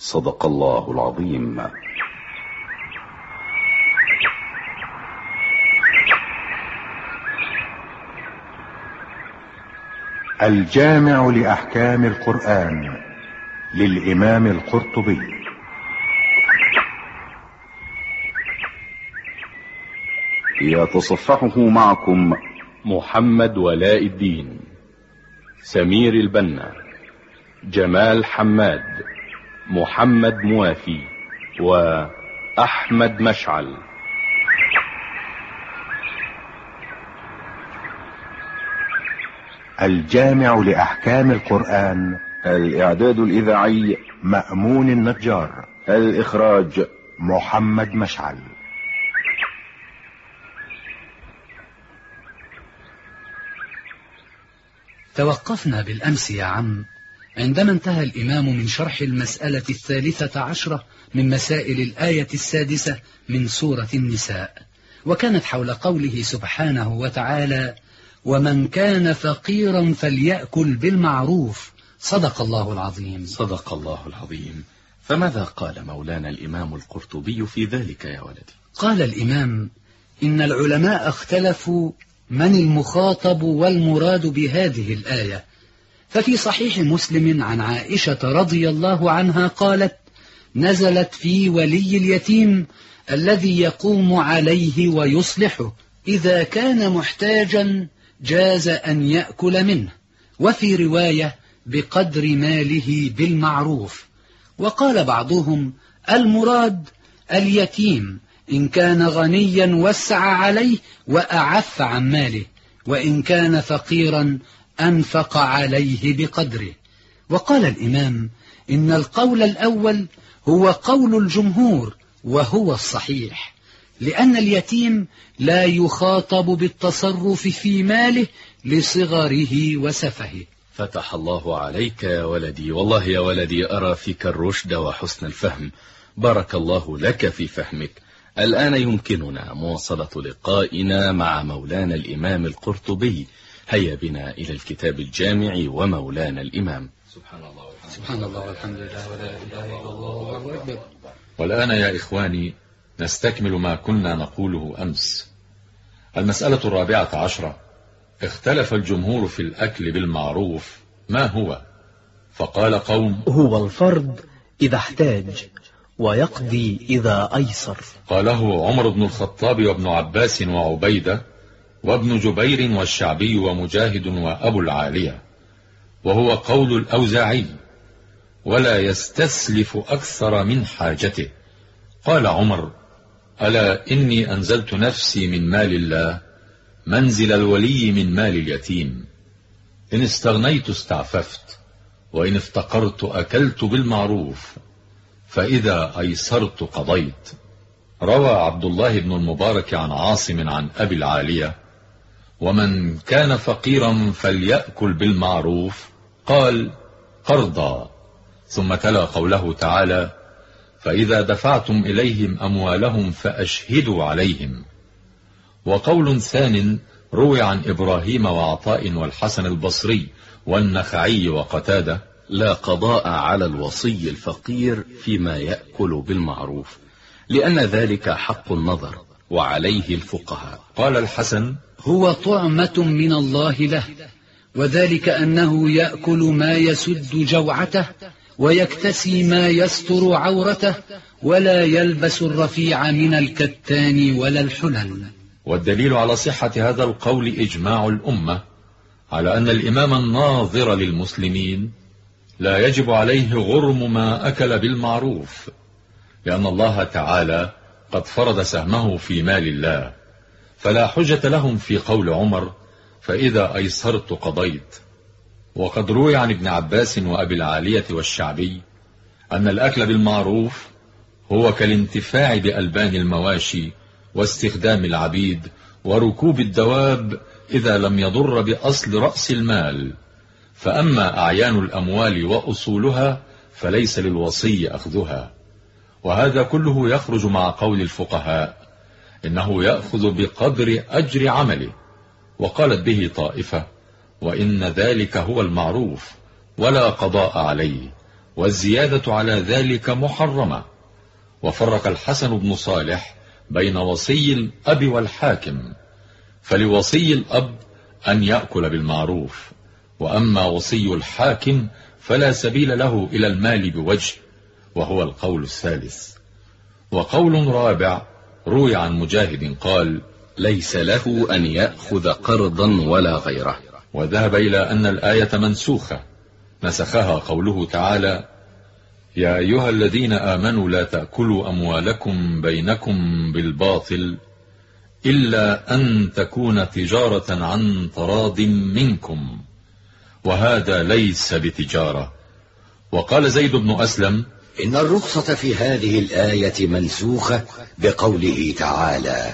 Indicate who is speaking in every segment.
Speaker 1: صدق الله العظيم.
Speaker 2: الجامع لأحكام القرآن للإمام القرطبي.
Speaker 1: يتصفحه معكم
Speaker 3: محمد ولاء الدين سمير البنا جمال حماد. محمد موافي وأحمد مشعل.
Speaker 2: الجامع لأحكام القرآن.
Speaker 1: الإعداد الإذاعي
Speaker 2: مأمون النجار.
Speaker 1: الإخراج
Speaker 2: محمد مشعل.
Speaker 4: توقفنا بالأمس يا عم. عندما انتهى الإمام من شرح المسألة الثالثة عشرة من مسائل الآية السادسة من سورة النساء وكانت حول قوله سبحانه وتعالى ومن كان فقيرا فليأكل بالمعروف صدق الله العظيم.
Speaker 3: صدق الله العظيم. فماذا قال مولانا الإمام القرطبي في ذلك يا ولدي؟
Speaker 4: قال الإمام إن العلماء اختلفوا من المخاطب والمراد بهذه الآية ففي صحيح مسلم عن عائشة رضي الله عنها قالت نزلت في ولي اليتيم الذي يقوم عليه ويصلحه إذا كان محتاجا جاز أن يأكل منه وفي رواية بقدر ماله بالمعروف. وقال بعضهم المراد اليتيم إن كان غنيا وسع عليه وأعف عن ماله وإن كان فقيرا أنفق عليه بقدره. وقال الإمام إن القول الأول هو قول الجمهور وهو الصحيح لأن اليتيم لا يخاطب بالتصرف في ماله لصغره وسفهه
Speaker 3: فتح الله عليك يا ولدي والله يا ولدي أرى فيك الرشد وحسن الفهم. بارك الله لك في فهمك. الآن يمكننا مواصلة لقائنا مع مولانا الإمام القرطبي. هيا بنا إلى الكتاب الجامع ومولانا الإمام.
Speaker 4: سبحان الله سبحان الله والحمد لله ولا إله إلا الله والله أكبر.
Speaker 5: والآن يا إخواني نستكمل ما كنا نقوله أمس. المسألة الرابعة عشرة. اختلف الجمهور في الأكل بالمعروف. ما هو؟ فقال قوم
Speaker 6: هو الفرض إذا احتاج ويقضي إذا أيسر.
Speaker 5: قاله عمر بن الخطاب وابن عباس وعبيدة وابن جبير والشعبي ومجاهد وأبو العالية وهو قول الأوزاعي ولا يستسلف أكثر من حاجته. قال عمر ألا إني أنزلت نفسي من مال الله منزل الولي من مال اليتيم. إن استغنيت استعففت وإن افتقرت أكلت بالمعروف فإذا أيسرت قضيت. روى عبد الله بن المبارك عن عاصم عن أبي العالية ومن كان فقيرا فليأكل بالمعروف. قال قرضا ثم تلا قوله تعالى فإذا دفعتم إليهم أموالهم فأشهدوا عليهم. وقول ثان روي عن إبراهيم وعطاء والحسن البصري والنخعي وقتادة
Speaker 3: لا قضاء على الوصي الفقير فيما يأكل بالمعروف لأن ذلك حق النظر وعليه الفقهاء.
Speaker 5: قال الحسن
Speaker 4: هو طعمة من الله له وذلك أنه يأكل ما يسد جوعته ويكتسي ما يستر عورته ولا يلبس الرفيع من الكتان ولا الحلل.
Speaker 5: والدليل على صحة هذا القول إجماع الأمة على أن الإمام الناظر للمسلمين لا يجب عليه غرم ما أكل بالمعروف لأن الله تعالى قد فرض سهمه في مال الله. فلا حجة لهم في قول عمر فإذا أيسرت قضيت. وقد روي عن ابن عباس وأبي العالية والشعبي أن الأكل بالمعروف هو كالانتفاع بألبان المواشي واستخدام العبيد وركوب الدواب إذا لم يضر بأصل رأس المال. فأما أعيان الأموال وأصولها فليس للوصي أخذها. وهذا كله يخرج مع قول الفقهاء. إنه يأخذ بقدر أجر عمله وقالت به طائفة وإن ذلك هو المعروف ولا قضاء عليه والزيادة على ذلك محرمة. وفرق الحسن بن صالح بين وصي الأب والحاكم فلوصي الأب أن يأكل بالمعروف وأما وصي الحاكم فلا سبيل له إلى المال بوجه وهو القول الثالث. وقول رابع روي عن مجاهد قال
Speaker 3: ليس له أن يأخذ قرضا ولا غيره.
Speaker 5: وذهب إلى أن الآية منسوخة. نسخها قوله تعالى يا أيها الذين آمنوا لا تأكلوا أموالكم بينكم بالباطل إلا أن تكون تجارة عن تراض منكم وهذا ليس بتجارة. وقال زيد بن أسلم
Speaker 7: إن الرخصة في هذه الآية منسوخة بقوله تعالى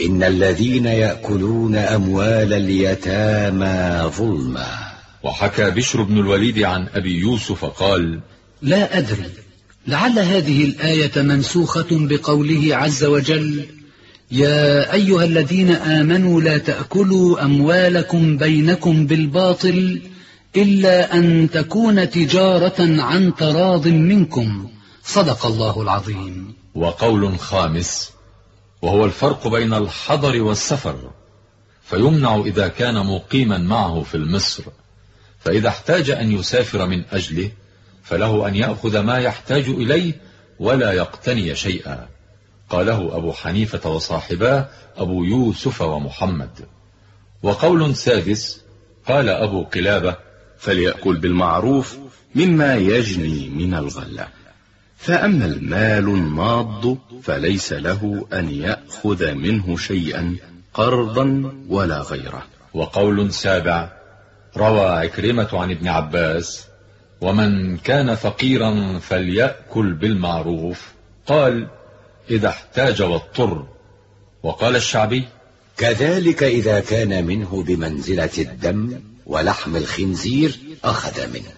Speaker 7: إن الذين يأكلون أموال اليتامى ظلما.
Speaker 5: وحكى بشر بن الوليد عن أبي يوسف قال
Speaker 4: لا أدري لعل هذه الآية منسوخة بقوله عز وجل يا أيها الذين آمنوا لا تأكلوا أموالكم بينكم بالباطل إلا أن تكون تجارة عن تراض منكم. صدق الله العظيم.
Speaker 5: وقول خامس وهو الفرق بين الحضر والسفر فيمنع إذا كان مقيما معه في المصر. فإذا احتاج أن يسافر من أجله فله أن يأخذ ما يحتاج إليه ولا يقتني شيئا. قاله أبو حنيفة وصاحباه أبو يوسف ومحمد. وقول سادس قال أبو قلابة
Speaker 8: فليأكل بالمعروف مما يجني من الغلة فأما المال الناض فليس له أن يأخذ منه شيئا قرضا ولا غيره.
Speaker 5: وقول سابع روى عكرمة عن ابن عباس ومن كان فقيرا فليأكل بالمعروف. قال إذا احتاج واضطر. وقال الشعبي
Speaker 7: كذلك إذا كان منه بمنزلة الدم ولحم الخنزير أخذ منه.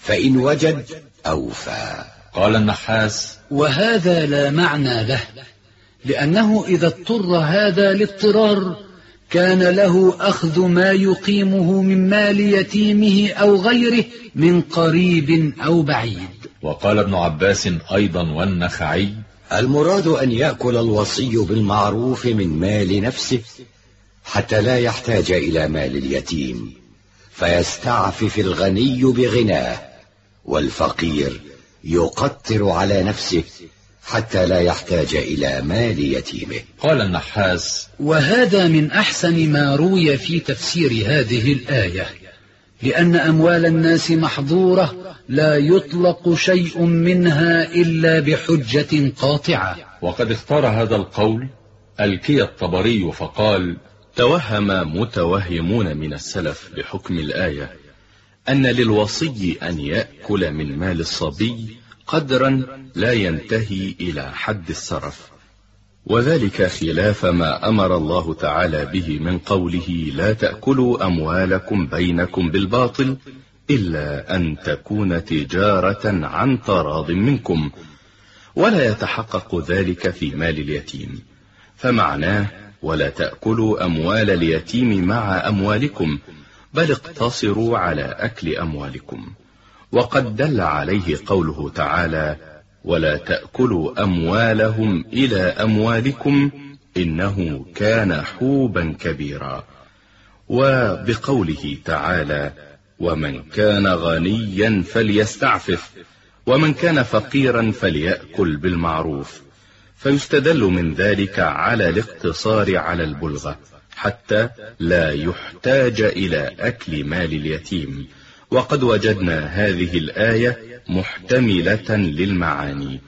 Speaker 7: فإن وجد أوفى.
Speaker 5: قال النحاس
Speaker 4: وهذا لا معنى له لأنه إذا اضطر هذا الاضطرار كان له أخذ ما يقيمه من مال يتيمه أو غيره من قريب أو بعيد.
Speaker 5: وقال ابن عباس أيضا والنخعي
Speaker 7: المراد أن يأكل الوصي بالمعروف من مال نفسه حتى لا يحتاج إلى مال اليتيم. فيستعفف الغني بغناه والفقير يقتر على نفسه حتى لا يحتاج إلى مال يتيمه.
Speaker 5: قال النحاس
Speaker 4: وهذا من أحسن ما روي في تفسير هذه الآية لأن أموال الناس محظورة لا يطلق شيء منها إلا بحجة قاطعة.
Speaker 5: وقد اختار هذا القول الكي الطبري فقال
Speaker 8: توهم متوهمون من السلف بحكم الآية أن للوصي أن يأكل من مال الصبي قدرا لا ينتهي إلى حد السرف. وذلك خلاف ما أمر الله تعالى به من قوله لا تأكلوا أموالكم بينكم بالباطل إلا أن تكون تجارة عن تراض منكم ولا يتحقق ذلك في مال اليتيم. فمعناه ولا تأكلوا أموال اليتيم مع أموالكم بل اقتصروا على أكل أموالكم. وقد دل عليه قوله تعالى ولا تأكلوا أموالهم إلى أموالكم إنه كان حوبا كبيرا. وبقوله تعالى ومن كان غنيا فليستعفف ومن كان فقيرا فليأكل بالمعروف. فيستدل من ذلك على الاقتصار على البلغة حتى لا يحتاج إلى أكل مال اليتيم. وقد وجدنا هذه الآية محتملة للمعاني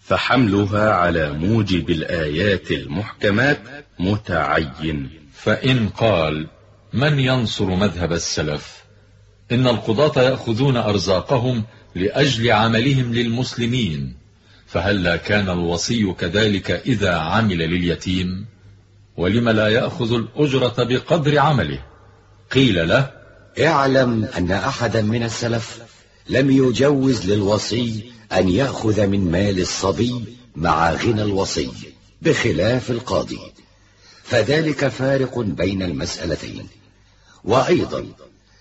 Speaker 8: فحملها على موجب الآيات المحكمات متعين.
Speaker 5: فإن قال من ينصر مذهب السلف؟ إن القضاة يأخذون أرزاقهم لأجل عملهم للمسلمين. فهلا كان الوصي كذلك إذا عمل لليتيم؟ ولم لا يأخذ الأجرة بقدر عمله؟ قيل له
Speaker 7: اعلم أن أحدا من السلف لم يجوز للوصي أن يأخذ من مال الصبي مع غنى الوصي بخلاف القاضي. فذلك فارق بين المسألتين. وأيضا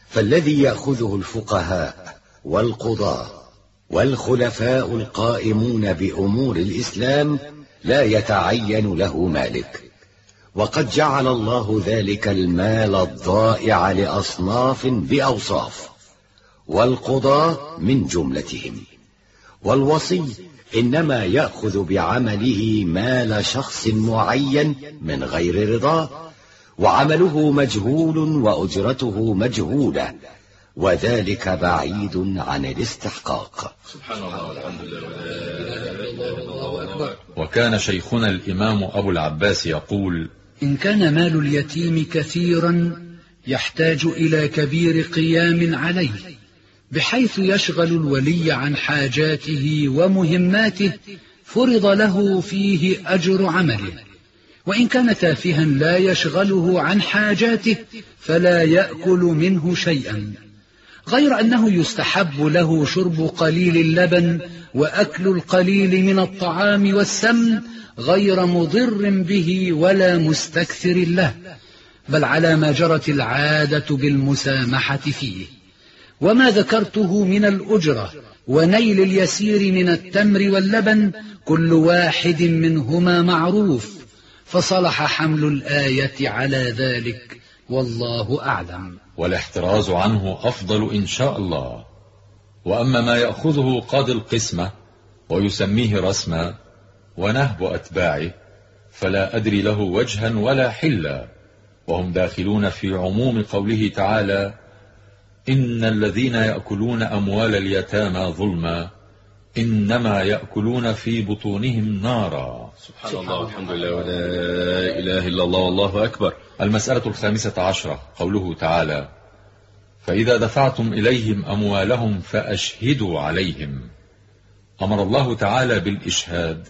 Speaker 7: فالذي يأخذه الفقهاء والقضاة والخلفاء القائمون بأمور الإسلام لا يتعين له مالك. وقد جعل الله ذلك المال الضائع لأصناف بأوصاف والقضاة من جملتهم. والوصي إنما يأخذ بعمله مال شخص معين من غير رضاه وعمله مجهول وأجرته مجهولة وذلك بعيد عن الاستحقاق.
Speaker 5: سبحان الله والحمد لله وكان شيخنا الإمام أبو العباس يقول
Speaker 4: إن كان مال اليتيم كثيرا يحتاج إلى كبير قيام عليه بحيث يشغل الولي عن حاجاته ومهماته فرض له فيه أجر عمله. وإن كان تافها لا يشغله عن حاجاته فلا يأكل منه شيئا. غير أنه يستحب له شرب قليل اللبن وأكل القليل من الطعام والسمن غير مضر به ولا مستكثر له بل على ما جرت العادة بالمسامحة فيه. وما ذكرته من الأجرة ونيل اليسير من التمر واللبن كل واحد منهما معروف فصلح حمل الآية على ذلك والله أعلم.
Speaker 5: والاحتراز عنه أفضل إن شاء الله. وأما ما يأخذه قاضي القسمة ويسميه رسما ونهب أتباعه فلا أدري له وجها ولا حلا. وهم داخلون في عموم قوله تعالى إن الذين يأكلون أموال اليتامى ظلما إنما يأكلون في بطونهم نارا.
Speaker 3: سبحان الله والحمد لله ولا إله إلا الله والله أكبر.
Speaker 5: المسألة الخامسة عشرة قوله تعالى فإذا دفعتم إليهم أموالهم فأشهدوا عليهم. أمر الله تعالى بالإشهاد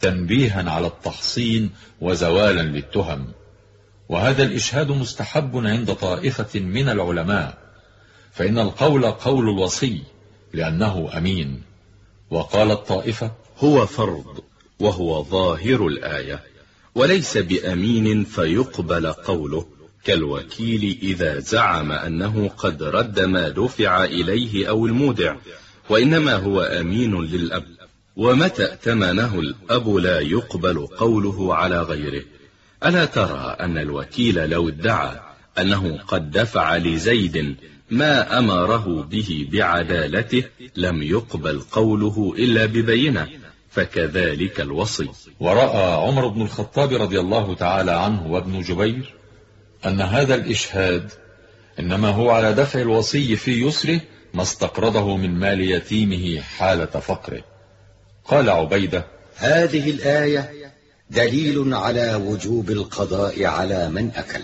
Speaker 5: تنبيها على التحصين وزوالا للتهم. وهذا الإشهاد مستحب عند طائفة من العلماء فإن القول قول الوصي لأنه أمين. وقال الطائفة
Speaker 8: هو فرض وهو ظاهر الآية. وليس بأمين فيقبل قوله. كالوكيل إذا زعم أنه قد رد ما دفع إليه أو المودع وإنما هو أمين للأب. ومتى ائتمنه الأب لا يقبل قوله على غيره. ألا ترى أن الوكيل لو ادعى أنه قد دفع لزيد ما أمره به بعدالته لم يقبل قوله إلا ببينة. فكذلك الوصي.
Speaker 5: ورأى عمر بن الخطاب رضي الله تعالى عنه وابن جبير أن هذا الإشهاد إنما هو على دفع الوصي في يسره ما استقرضه من مال يتيمه حالة فقره. قال عبيدة
Speaker 7: هذه الآية دليل على وجوب القضاء على من أكل.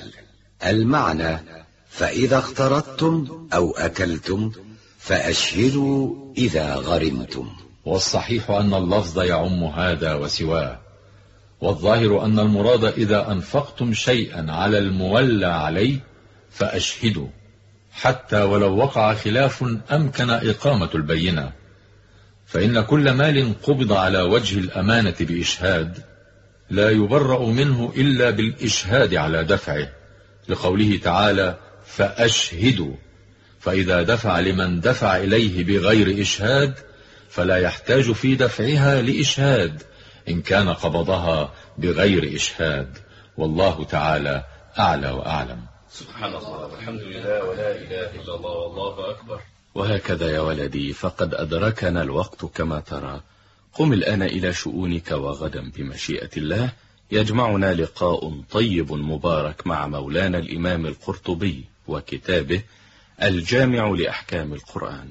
Speaker 7: المعنى فإذا اخترتم أو أكلتم فأشهدوا إذا غرمتم.
Speaker 5: والصحيح أن اللفظ يعم هذا وسواه. والظاهر أن المراد إذا أنفقتم شيئا على المولى عليه فأشهدوا حتى ولو وقع خلاف أمكن إقامة البينة. فإن كل مال قبض على وجه الأمانة بإشهاد لا يبرأ منه إلا بالإشهاد على دفعه لقوله تعالى فأشهدوا. فإذا دفع لمن دفع إليه بغير إشهاد فلا يحتاج في دفعها لإشهاد إن كان قبضها بغير إشهاد. والله تعالى أعلى وأعلم.
Speaker 3: سبحان الله والحمد لله ولا إله إلا الله والله أكبر. وهكذا يا ولدي فقد أدركنا الوقت كما ترى. قم الآن إلى شؤونك وغدا بمشيئة الله. يجمعنا لقاء طيب مبارك مع مولانا الإمام القرطبي وكتابه الجامع لأحكام القرآن.